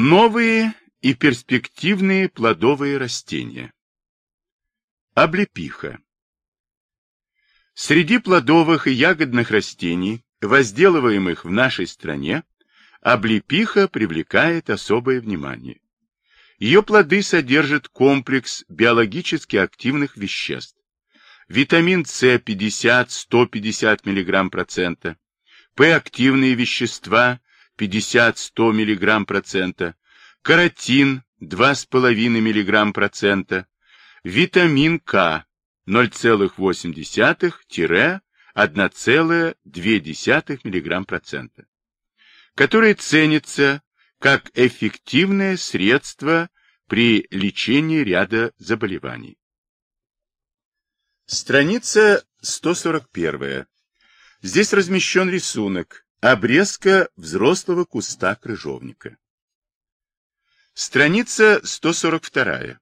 Новые и перспективные плодовые растения. Облепиха. Среди плодовых и ягодных растений, возделываемых в нашей стране, облепиха привлекает особое внимание. Ее плоды содержат комплекс биологически активных веществ. Витамин С 50-150 мг процента, П-активные вещества 50-100 мг процента, каротин 2,5 мг процента, витамин К 0,8-1,2 мг процента, которые ценятся как эффективное средство при лечении ряда заболеваний. Страница 141. Здесь размещен рисунок обрезка взрослого куста крыжовника. Страница 142.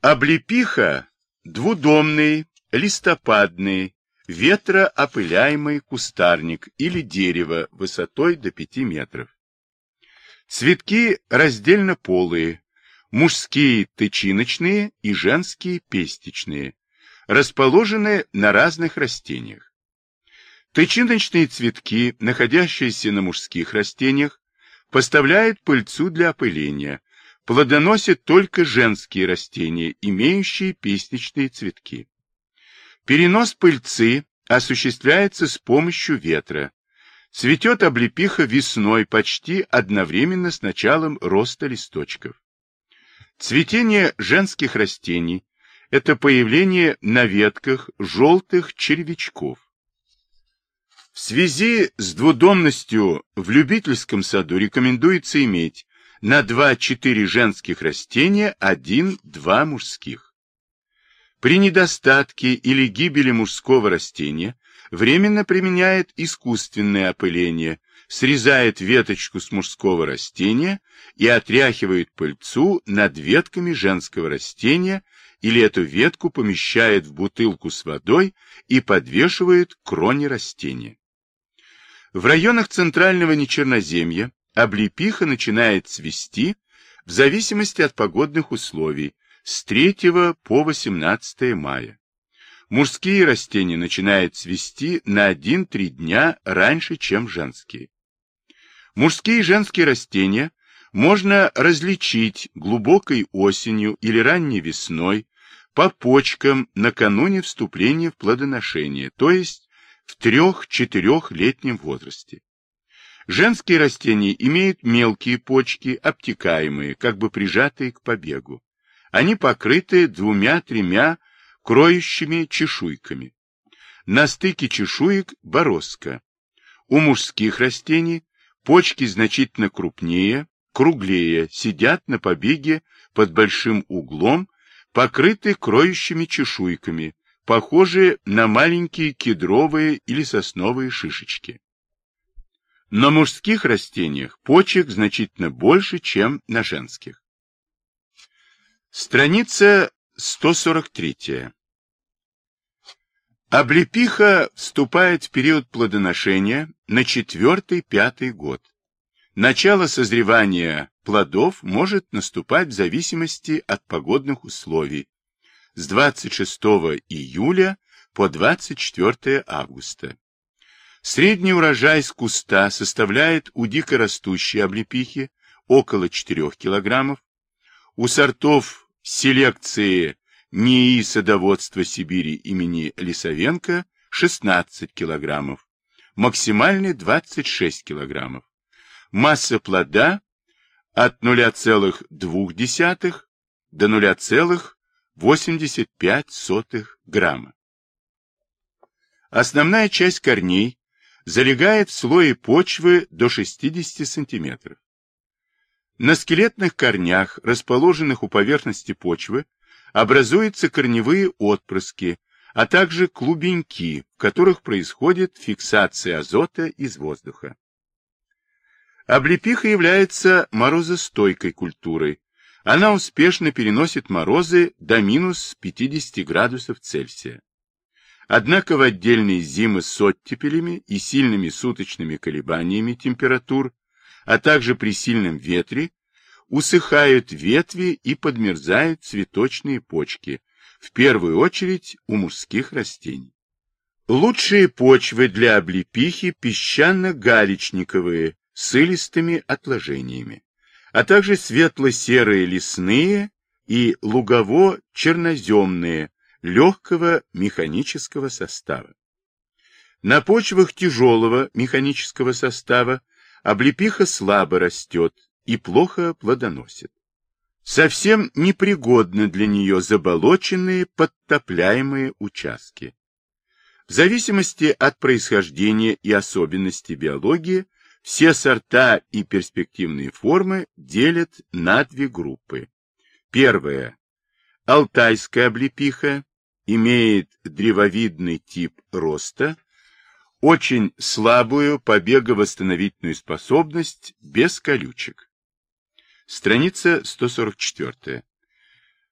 Облепиха – двудомный, листопадный, ветроопыляемый кустарник или дерево высотой до 5 метров. Цветки раздельно полые, мужские тычиночные и женские пестичные, расположены на разных растениях. Тычиночные цветки, находящиеся на мужских растениях, поставляют пыльцу для опыления, плодоносят только женские растения, имеющие песничные цветки. Перенос пыльцы осуществляется с помощью ветра. Цветет облепиха весной почти одновременно с началом роста листочков. Цветение женских растений – это появление на ветках желтых червячков. В связи с двудомностью в любительском саду рекомендуется иметь на 2-4 женских растения 1-2 мужских. При недостатке или гибели мужского растения временно применяет искусственное опыление, срезает веточку с мужского растения и отряхивает пыльцу над ветками женского растения или эту ветку помещает в бутылку с водой и подвешивает к кроне растения. В районах центрального нечерноземья облепиха начинает цвести в зависимости от погодных условий с 3 по 18 мая. Мужские растения начинают цвести на 1-3 дня раньше, чем женские. Мужские и женские растения можно различить глубокой осенью или ранней весной по почкам накануне вступления в плодоношение, то есть в трех-четырехлетнем возрасте. Женские растения имеют мелкие почки, обтекаемые, как бы прижатые к побегу. Они покрыты двумя-тремя кроющими чешуйками. На стыке чешуек бороздка. У мужских растений почки значительно крупнее, круглее, сидят на побеге под большим углом, покрыты кроющими чешуйками, похожие на маленькие кедровые или сосновые шишечки. На мужских растениях почек значительно больше, чем на женских. Страница 143. Облепиха вступает в период плодоношения на четвертый-пятый год. Начало созревания плодов может наступать в зависимости от погодных условий, с 26 июля по 24 августа. Средний урожай с куста составляет у дикорастущей облепихи около 4 кг, у сортов селекции НИИ садоводства Сибири имени Лисовенко 16 кг, максимальный 26 кг. Масса плода от 0,2 до 0,5 85 грамма. Основная часть корней залегает в слое почвы до 60 сантиметров. На скелетных корнях, расположенных у поверхности почвы, образуются корневые отпрыски, а также клубеньки, в которых происходит фиксация азота из воздуха. Облепиха является морозостойкой культурой, она успешно переносит морозы до минус 50 градусов Цельсия. Однако в отдельные зимы с оттепелями и сильными суточными колебаниями температур а также при сильном ветре, усыхают ветви и подмерзают цветочные почки, в первую очередь у мужских растений. Лучшие почвы для облепихи песчано-галечниковые с илистыми отложениями, а также светло-серые лесные и лугово-черноземные легкого механического состава. На почвах тяжелого механического состава облепиха слабо растет и плохо плодоносит. Совсем непригодны для нее заболоченные подтопляемые участки. В зависимости от происхождения и особенностей биологии, все сорта и перспективные формы делят на две группы. Первая. Алтайская облепиха имеет древовидный тип роста, очень слабую побеговосстановительную способность без колючек. Страница 144.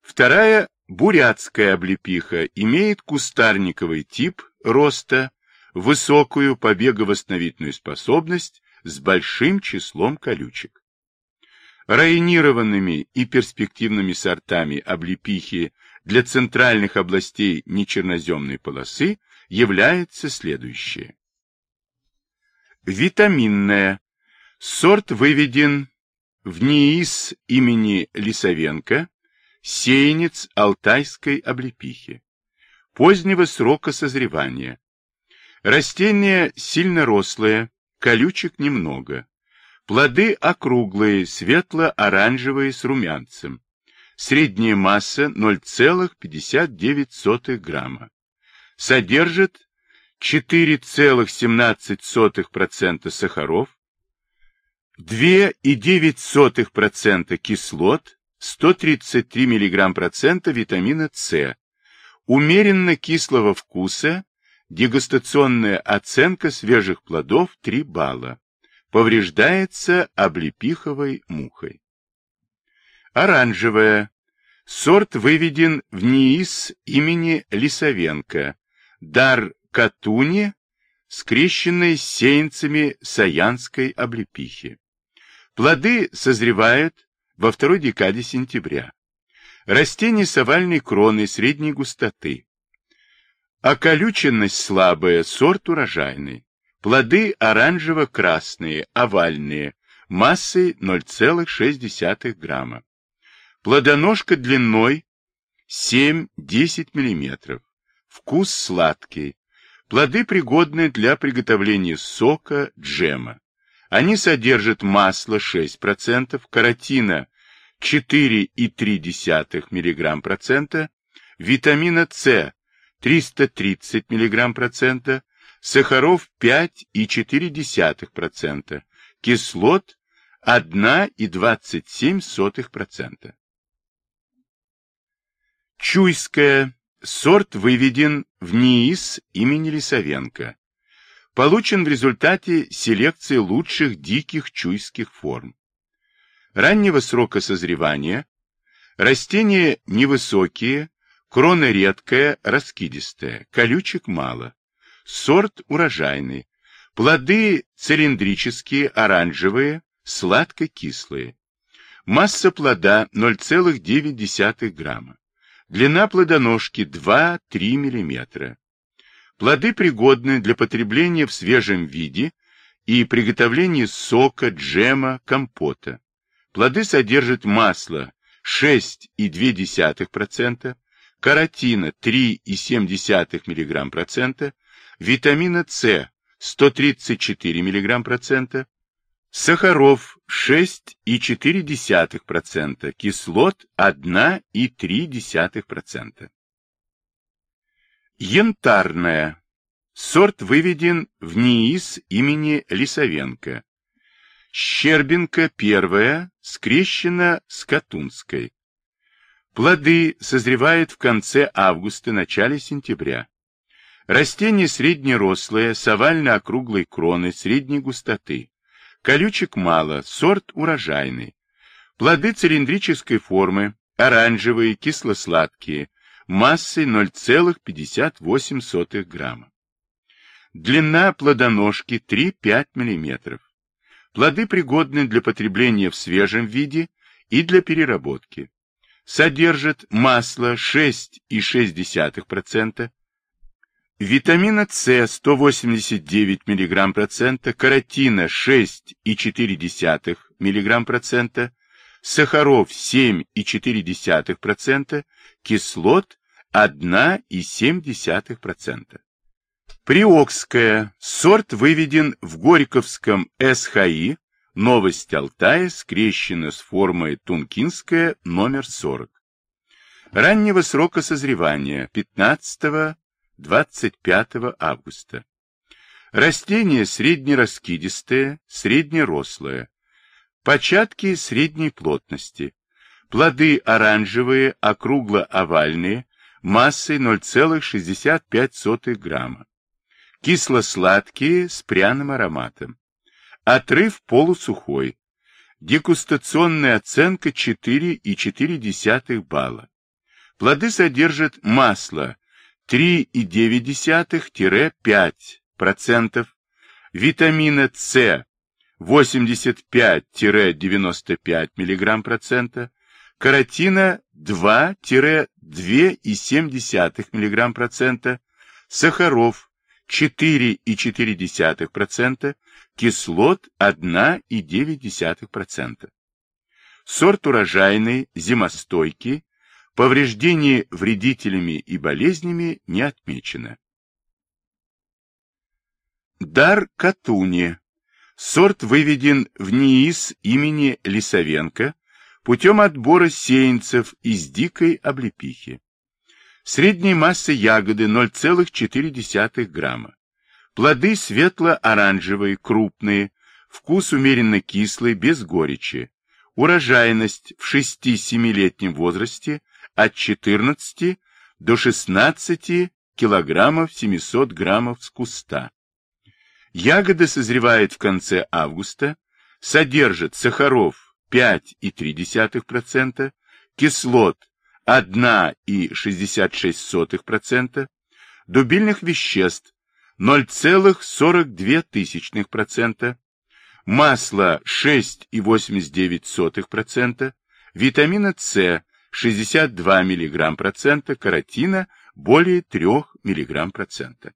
Вторая бурятская облепиха имеет кустарниковый тип роста, высокую побеговосстановительную способность с большим числом колючек. Районированными и перспективными сортами облепихи для центральных областей нечерноземной полосы является следующее. Витаминная. Сорт выведен в НИИС имени Лисовенко, сеянец алтайской облепихи. Позднего срока созревания. Растение сильно рослое, колючек немного. Плоды округлые, светло-оранжевые с румянцем. Средняя масса 0,59 грамма. Содержит 4,17% сахаров, 2,9% кислот, 133 мг процента витамина С, умеренно кислого вкуса, дегустационная оценка свежих плодов 3 балла. Повреждается облепиховой мухой. Оранжевая. Сорт выведен в НИИС имени Лисовенко. Дар Катуни, скрещенной с сеянцами саянской облепихи. Плоды созревают во второй декаде сентября. Растение с овальной кроной средней густоты. Околюченность слабая, сорт урожайный. Плоды оранжево-красные, овальные, массой 0,6 грамма. Плодоножка длиной 7-10 мм. Вкус сладкий. Плоды пригодны для приготовления сока, джема. Они содержат масло 6%, каротина 4,3 мг процента, витамина С 330 мг процента, сахаров 5,4%, кислот 1,27%. Чуйская. Сорт выведен в НИИС имени Лисовенко получен в результате селекции лучших диких чуйских форм. Раннего срока созревания, растения невысокие, крона редкая, раскидистая, колючек мало, сорт урожайный, плоды цилиндрические, оранжевые, сладко-кислые. Масса плода 0,9 грамма. Длина плодоножки 2-3 мм. Плоды пригодны для потребления в свежем виде и приготовления сока, джема, компота. Плоды содержат масло 6,2%, каротина 3,7 мг процента, витамина С 134 мг процента, сахаров 6,4%, кислот 1,3%. Янтарная. Сорт выведен в НИИС имени Лисовенко. Щербинка первая скрещена с Катунской. Плоды созревают в конце августа-начале сентября. Растение среднерослое, с овально-округлой кроной средней густоты. Колючек мало, сорт урожайный. Плоды цилиндрической формы, оранжевые, кисло-сладкие, массой 0,58 грамма. Длина плодоножки 3-5 мм. Плоды пригодны для потребления в свежем виде и для переработки. Содержит масло 6,6%, витамина С 189 мг%, каротина 6,4 мг%, сахаров 7,4%, кислот 1,7%. Приокская. Сорт выведен в Горьковском СХИ. Новость Алтая скрещена с формой Тункинская, номер 40. Раннего срока созревания 15-25 августа. Растение среднераскидистое, среднерослое. Початки средней плотности. Плоды оранжевые, округло-овальные, массой 0,65 грамма кисло-сладкие с пряным ароматом. Отрыв полусухой. Дегустационная оценка 4,4 балла. Плоды содержат масло 3,9-5%, витамина С 85-95 мг%, каротина 2-2,7 мг%, сахаров 4,4%, кислот 1,9%. Сорт урожайный, зимостойкий, повреждений вредителями и болезнями не отмечено. Дар Катуни. Сорт выведен в НИИС имени Лисовенко путем отбора сеянцев из дикой облепихи. Средняя масса ягоды 0,4 грамма. Плоды светло-оранжевые, крупные, вкус умеренно кислый, без горечи. Урожайность в 6-7-летнем возрасте от 14 до 16 килограммов 700 граммов с куста. Ягода созревает в конце августа, содержит сахаров 5,3%, кислот 1,66%, дубильных веществ 0,42%, масла 6,89%, витамина С 62 мг%, каротина более 3 мг%.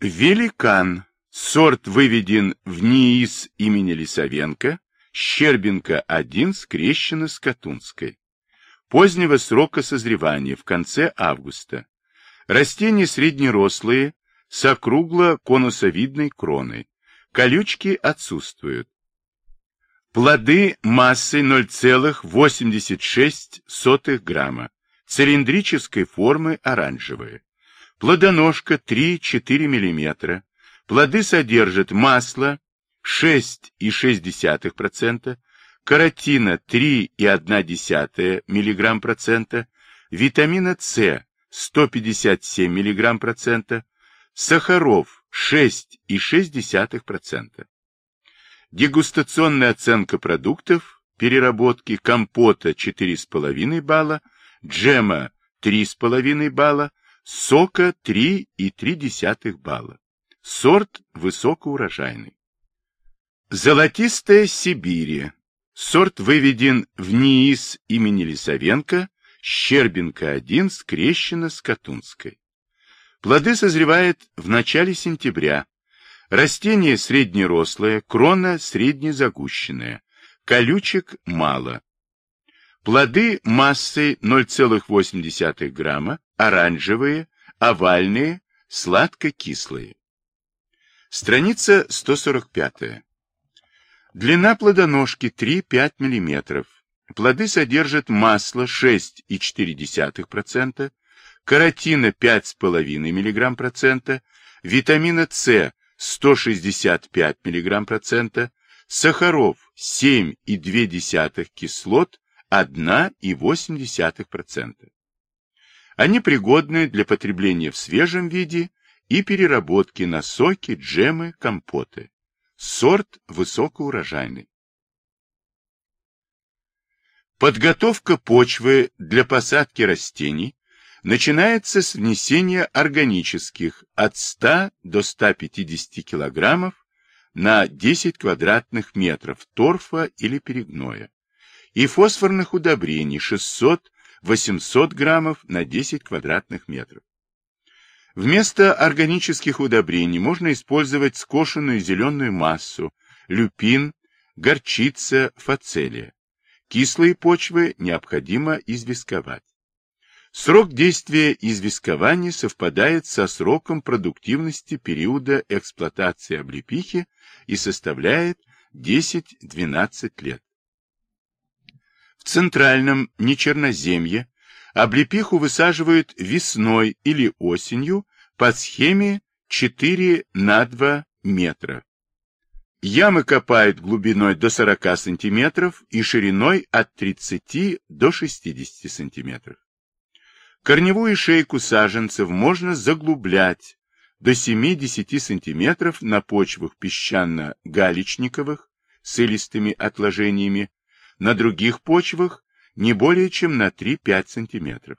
Великан. Сорт выведен в НИИС имени Лисовенко, Щербинка-1 скрещена с Катунской позднего срока созревания, в конце августа. Растения среднерослые, с округло-конусовидной кроной. Колючки отсутствуют. Плоды массой 0,86 грамма, цилиндрической формы оранжевые. Плодоножка 3-4 мм. Плоды содержат масло 6,6%, каротина 3,1 мг процента, витамина С 157 мг процента, сахаров 6,6%. Дегустационная оценка продуктов, переработки компота 4,5 балла, джема 3,5 балла, сока 3,3 балла. Сорт высокоурожайный. Золотистая Сибирь Сорт выведен в НИИС имени Лисовенко, Щербинка-1, скрещено с Катунской. Плоды созревают в начале сентября. Растение среднерослое, крона среднезагущенная, колючек мало. Плоды массой 0,8 грамма, оранжевые, овальные, сладко-кислые. Страница 145. Длина плодоножки 3-5 мм. Плоды содержат масло 6,4%, каротина 5,5 мг%, витамина С 165 мг%, сахаров 7,2 кислот 1,8%. Они пригодны для потребления в свежем виде и переработки на соки, джемы, компоты. Сорт высокоурожайный. Подготовка почвы для посадки растений начинается с внесения органических от 100 до 150 кг на 10 квадратных метров торфа или перегноя и фосфорных удобрений 600-800 граммов на 10 квадратных метров. Вместо органических удобрений можно использовать скошенную зеленую массу, люпин, горчица, фацелия. Кислые почвы необходимо известковать. Срок действия известкования совпадает со сроком продуктивности периода эксплуатации облепихи и составляет 10-12 лет. В центральном нечерноземье облепиху высаживают весной или осенью по схеме 4 на 2 метра. Ямы копают глубиной до 40 сантиметров и шириной от 30 до 60 сантиметров. Корневую шейку саженцев можно заглублять до 70 сантиметров на почвах песчано-галечниковых с илистыми отложениями, на других почвах не более чем на 3-5 сантиметров.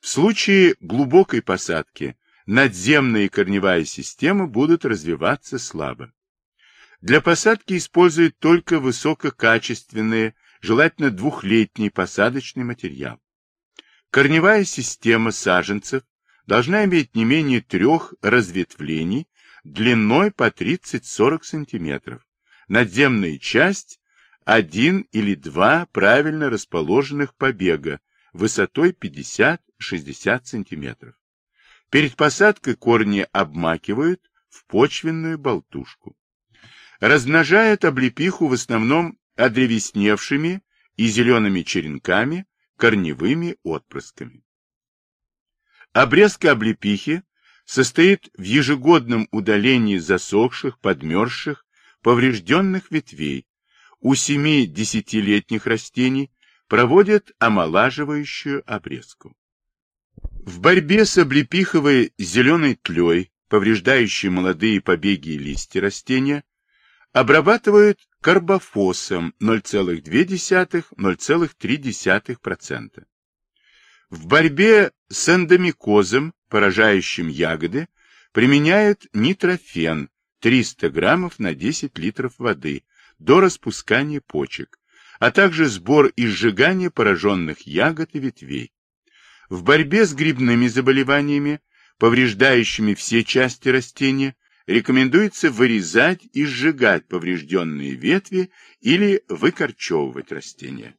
В случае глубокой посадки надземная и корневая системы будут развиваться слабо. Для посадки используют только высококачественные, желательно двухлетний посадочный материал. Корневая система саженцев должна иметь не менее трех разветвлений длиной по 30-40 см. Надземная часть – один или два правильно расположенных побега высотой 50-60 см. Перед посадкой корни обмакивают в почвенную болтушку. Размножают облепиху в основном одревесневшими и зелеными черенками, корневыми отпрысками. Обрезка облепихи состоит в ежегодном удалении засохших, подмерзших, поврежденных ветвей. У 7-10-летних растений проводят омолаживающую обрезку. В борьбе с облепиховой зеленой тлей, повреждающей молодые побеги и листья растения, обрабатывают карбофосом 0,2-0,3%. В борьбе с эндомикозом, поражающим ягоды, применяют нитрофен 300 граммов на 10 литров воды до распускания почек, а также сбор и сжигание пораженных ягод и ветвей. В борьбе с грибными заболеваниями, повреждающими все части растения, рекомендуется вырезать и сжигать поврежденные ветви или выкорчевывать растения.